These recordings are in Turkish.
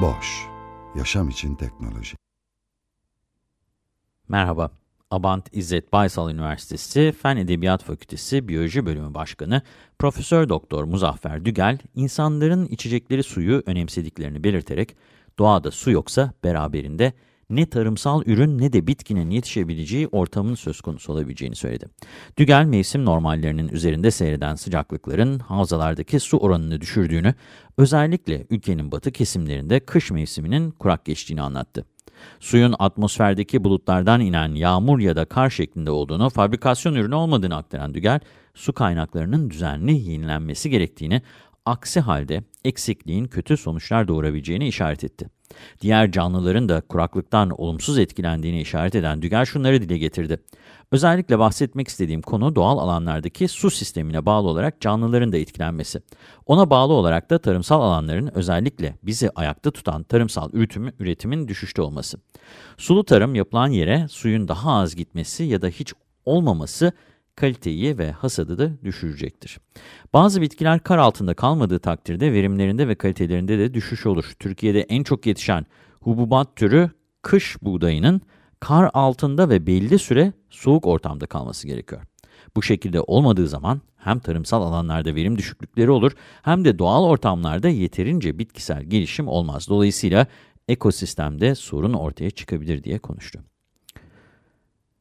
Boş, yaşam için teknoloji. Merhaba, Abant İzzet Baysal Üniversitesi Fen Edebiyat Fakültesi Biyoloji Bölümü Başkanı Profesör Doktor Muzaffer Dügel, insanların içecekleri suyu önemsediklerini belirterek, doğada su yoksa beraberinde ne tarımsal ürün ne de bitkinin yetişebileceği ortamın söz konusu olabileceğini söyledi. Dügel mevsim normallerinin üzerinde seyreden sıcaklıkların havzalardaki su oranını düşürdüğünü, özellikle ülkenin batı kesimlerinde kış mevsiminin kurak geçtiğini anlattı. Suyun atmosferdeki bulutlardan inen yağmur ya da kar şeklinde olduğunu, fabrikasyon ürünü olmadığını aktaran Dügel, su kaynaklarının düzenli yenilenmesi gerektiğini, aksi halde eksikliğin kötü sonuçlar doğurabileceğini işaret etti. Diğer canlıların da kuraklıktan olumsuz etkilendiğini işaret eden Düger şunları dile getirdi. Özellikle bahsetmek istediğim konu doğal alanlardaki su sistemine bağlı olarak canlıların da etkilenmesi. Ona bağlı olarak da tarımsal alanların özellikle bizi ayakta tutan tarımsal üretimi, üretimin düşüşte olması. Sulu tarım yapılan yere suyun daha az gitmesi ya da hiç olmaması kaliteyi ve hasadı da düşürecektir. Bazı bitkiler kar altında kalmadığı takdirde verimlerinde ve kalitelerinde de düşüş olur. Türkiye'de en çok yetişen hububat türü kış buğdayının kar altında ve belli süre soğuk ortamda kalması gerekiyor. Bu şekilde olmadığı zaman hem tarımsal alanlarda verim düşüklükleri olur hem de doğal ortamlarda yeterince bitkisel gelişim olmaz. Dolayısıyla ekosistemde sorun ortaya çıkabilir diye konuştu.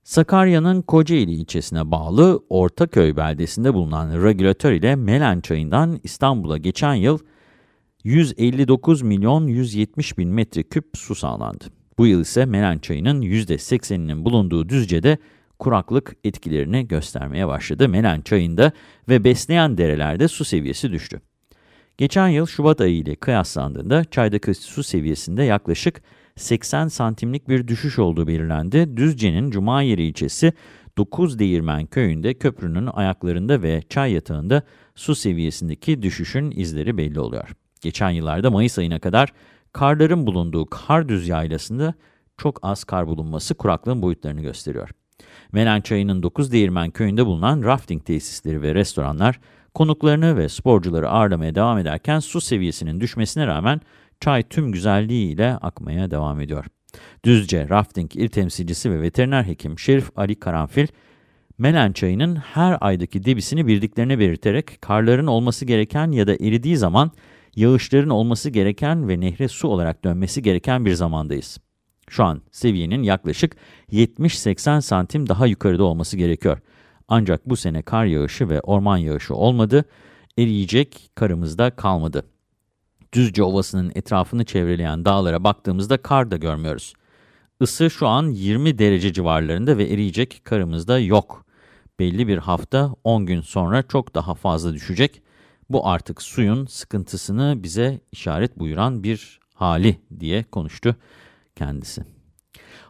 Sakarya'nın Kocaeli ilçesine bağlı Ortaköy beldesinde bulunan regülatör ile Melen çayından İstanbul'a geçen yıl 159 milyon 170 bin metreküp su sağlandı. Bu yıl ise Melen çayının %80'inin bulunduğu Düzce'de kuraklık etkilerini göstermeye başladı. Melen çayında ve besleyen derelerde su seviyesi düştü. Geçen yıl Şubat ayı ile kıyaslandığında çaydaki su seviyesinde yaklaşık 80 santimlik bir düşüş olduğu belirlendi. Düzce'nin Cumayeri ilçesi 9 Değirmen köyünde köprünün ayaklarında ve çay yatağında su seviyesindeki düşüşün izleri belli oluyor. Geçen yıllarda Mayıs ayına kadar karların bulunduğu Kardüz yaylasında çok az kar bulunması kuraklığın boyutlarını gösteriyor. Melen Çayı'nın 9 Değirmen köyünde bulunan rafting tesisleri ve restoranlar konuklarını ve sporcuları ağırlamaya devam ederken su seviyesinin düşmesine rağmen çay tüm güzelliğiyle akmaya devam ediyor. Düzce Rafting İl Temsilcisi ve Veteriner Hekim Şerif Ali Karanfil, Melen çayının her aydaki debisini bildiklerini belirterek karların olması gereken ya da eridiği zaman yağışların olması gereken ve nehre su olarak dönmesi gereken bir zamandayız. Şu an seviyenin yaklaşık 70-80 santim daha yukarıda olması gerekiyor. Ancak bu sene kar yağışı ve orman yağışı olmadı, eriyecek karımız da kalmadı. Düzce Ovası'nın etrafını çevreleyen dağlara baktığımızda kar da görmüyoruz. Isı şu an 20 derece civarlarında ve eriyecek karımız da yok. Belli bir hafta 10 gün sonra çok daha fazla düşecek. Bu artık suyun sıkıntısını bize işaret buyuran bir hali diye konuştu kendisi.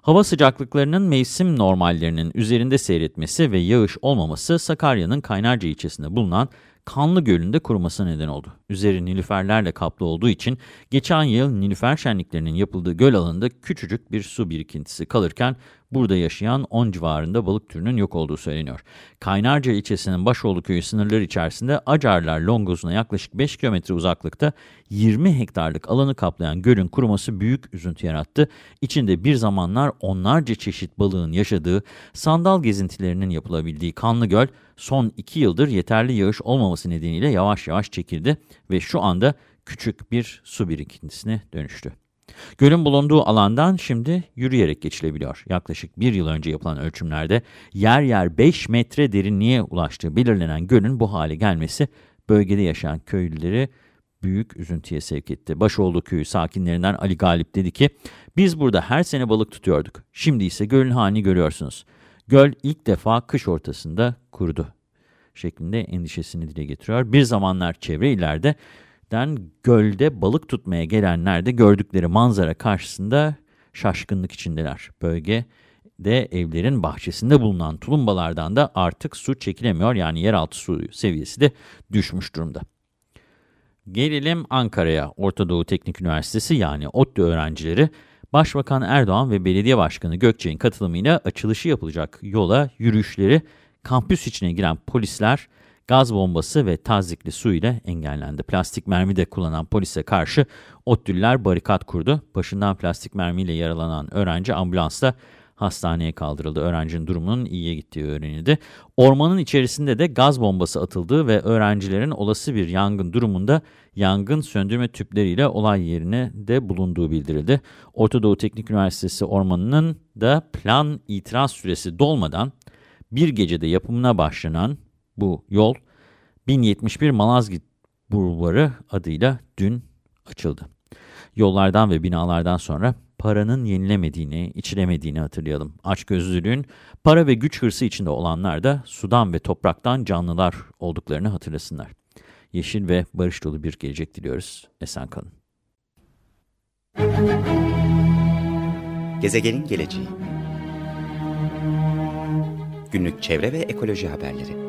Hava sıcaklıklarının mevsim normallerinin üzerinde seyretmesi ve yağış olmaması Sakarya'nın Kaynarca ilçesinde bulunan Kanlı Gölü'nde kurumasına neden oldu. Üzeri nilüferlerle kaplı olduğu için geçen yıl nilüfer şenliklerinin yapıldığı göl alanında küçücük bir su birikintisi kalırken burada yaşayan 10 civarında balık türünün yok olduğu söyleniyor. Kaynarca ilçesinin Başoğlu köyü sınırları içerisinde Acarlar Longoz'una yaklaşık 5 kilometre uzaklıkta 20 hektarlık alanı kaplayan gölün kuruması büyük üzüntü yarattı. İçinde bir zamanlar onlarca çeşit balığın yaşadığı, sandal gezintilerinin yapılabildiği Kanlı Göl, son 2 yıldır yeterli yağış olmaması nedeniyle yavaş yavaş çekildi ve şu anda küçük bir su birikintisine dönüştü. Gölün bulunduğu alandan şimdi yürüyerek geçilebiliyor. Yaklaşık bir yıl önce yapılan ölçümlerde yer yer 5 metre derinliğe ulaştığı belirlenen gölün bu hale gelmesi bölgede yaşayan köylüleri büyük üzüntüye sevk etti. Başoğlu köyü sakinlerinden Ali Galip dedi ki, biz burada her sene balık tutuyorduk. Şimdi ise gölün halini görüyorsunuz. Göl ilk defa kış ortasında kurudu şeklinde endişesini dile getiriyor. Bir zamanlar çevre illerde Den gölde balık tutmaya gelenler de gördükleri manzara karşısında şaşkınlık içindeler. Bölgede evlerin bahçesinde bulunan tulumbalardan da artık su çekilemiyor. Yani yeraltı suyu seviyesi de düşmüş durumda. Gelelim Ankara'ya. Orta Doğu Teknik Üniversitesi yani ODTÜ öğrencileri Başbakan Erdoğan ve Belediye Başkanı Gökçe'nin katılımıyla açılışı yapılacak yola yürüyüşleri kampüs içine giren polisler gaz bombası ve tazikli su ile engellendi. Plastik mermi de kullanan polise karşı ODTÜ'lüler barikat kurdu. Başından plastik mermiyle yaralanan öğrenci ambulansla hastaneye kaldırıldı. Öğrencinin durumunun iyiye gittiği öğrenildi. Ormanın içerisinde de gaz bombası atıldığı ve öğrencilerin olası bir yangın durumunda yangın söndürme tüpleriyle olay yerine de bulunduğu bildirildi. Orta Doğu Teknik Üniversitesi ormanının da plan itiraz süresi dolmadan bir gecede yapımına başlanan bu yol 1071 Malazgirt Bulvarı adıyla dün açıldı. Yollardan ve binalardan sonra paranın yenilemediğini, içilemediğini hatırlayalım. Açgözlülüğün para ve güç hırsı içinde olanlar da sudan ve topraktan canlılar olduklarını hatırlasınlar. Yeşil ve barış dolu bir gelecek diliyoruz. Esen kalın. Gezegenin geleceği Günlük çevre ve ekoloji haberleri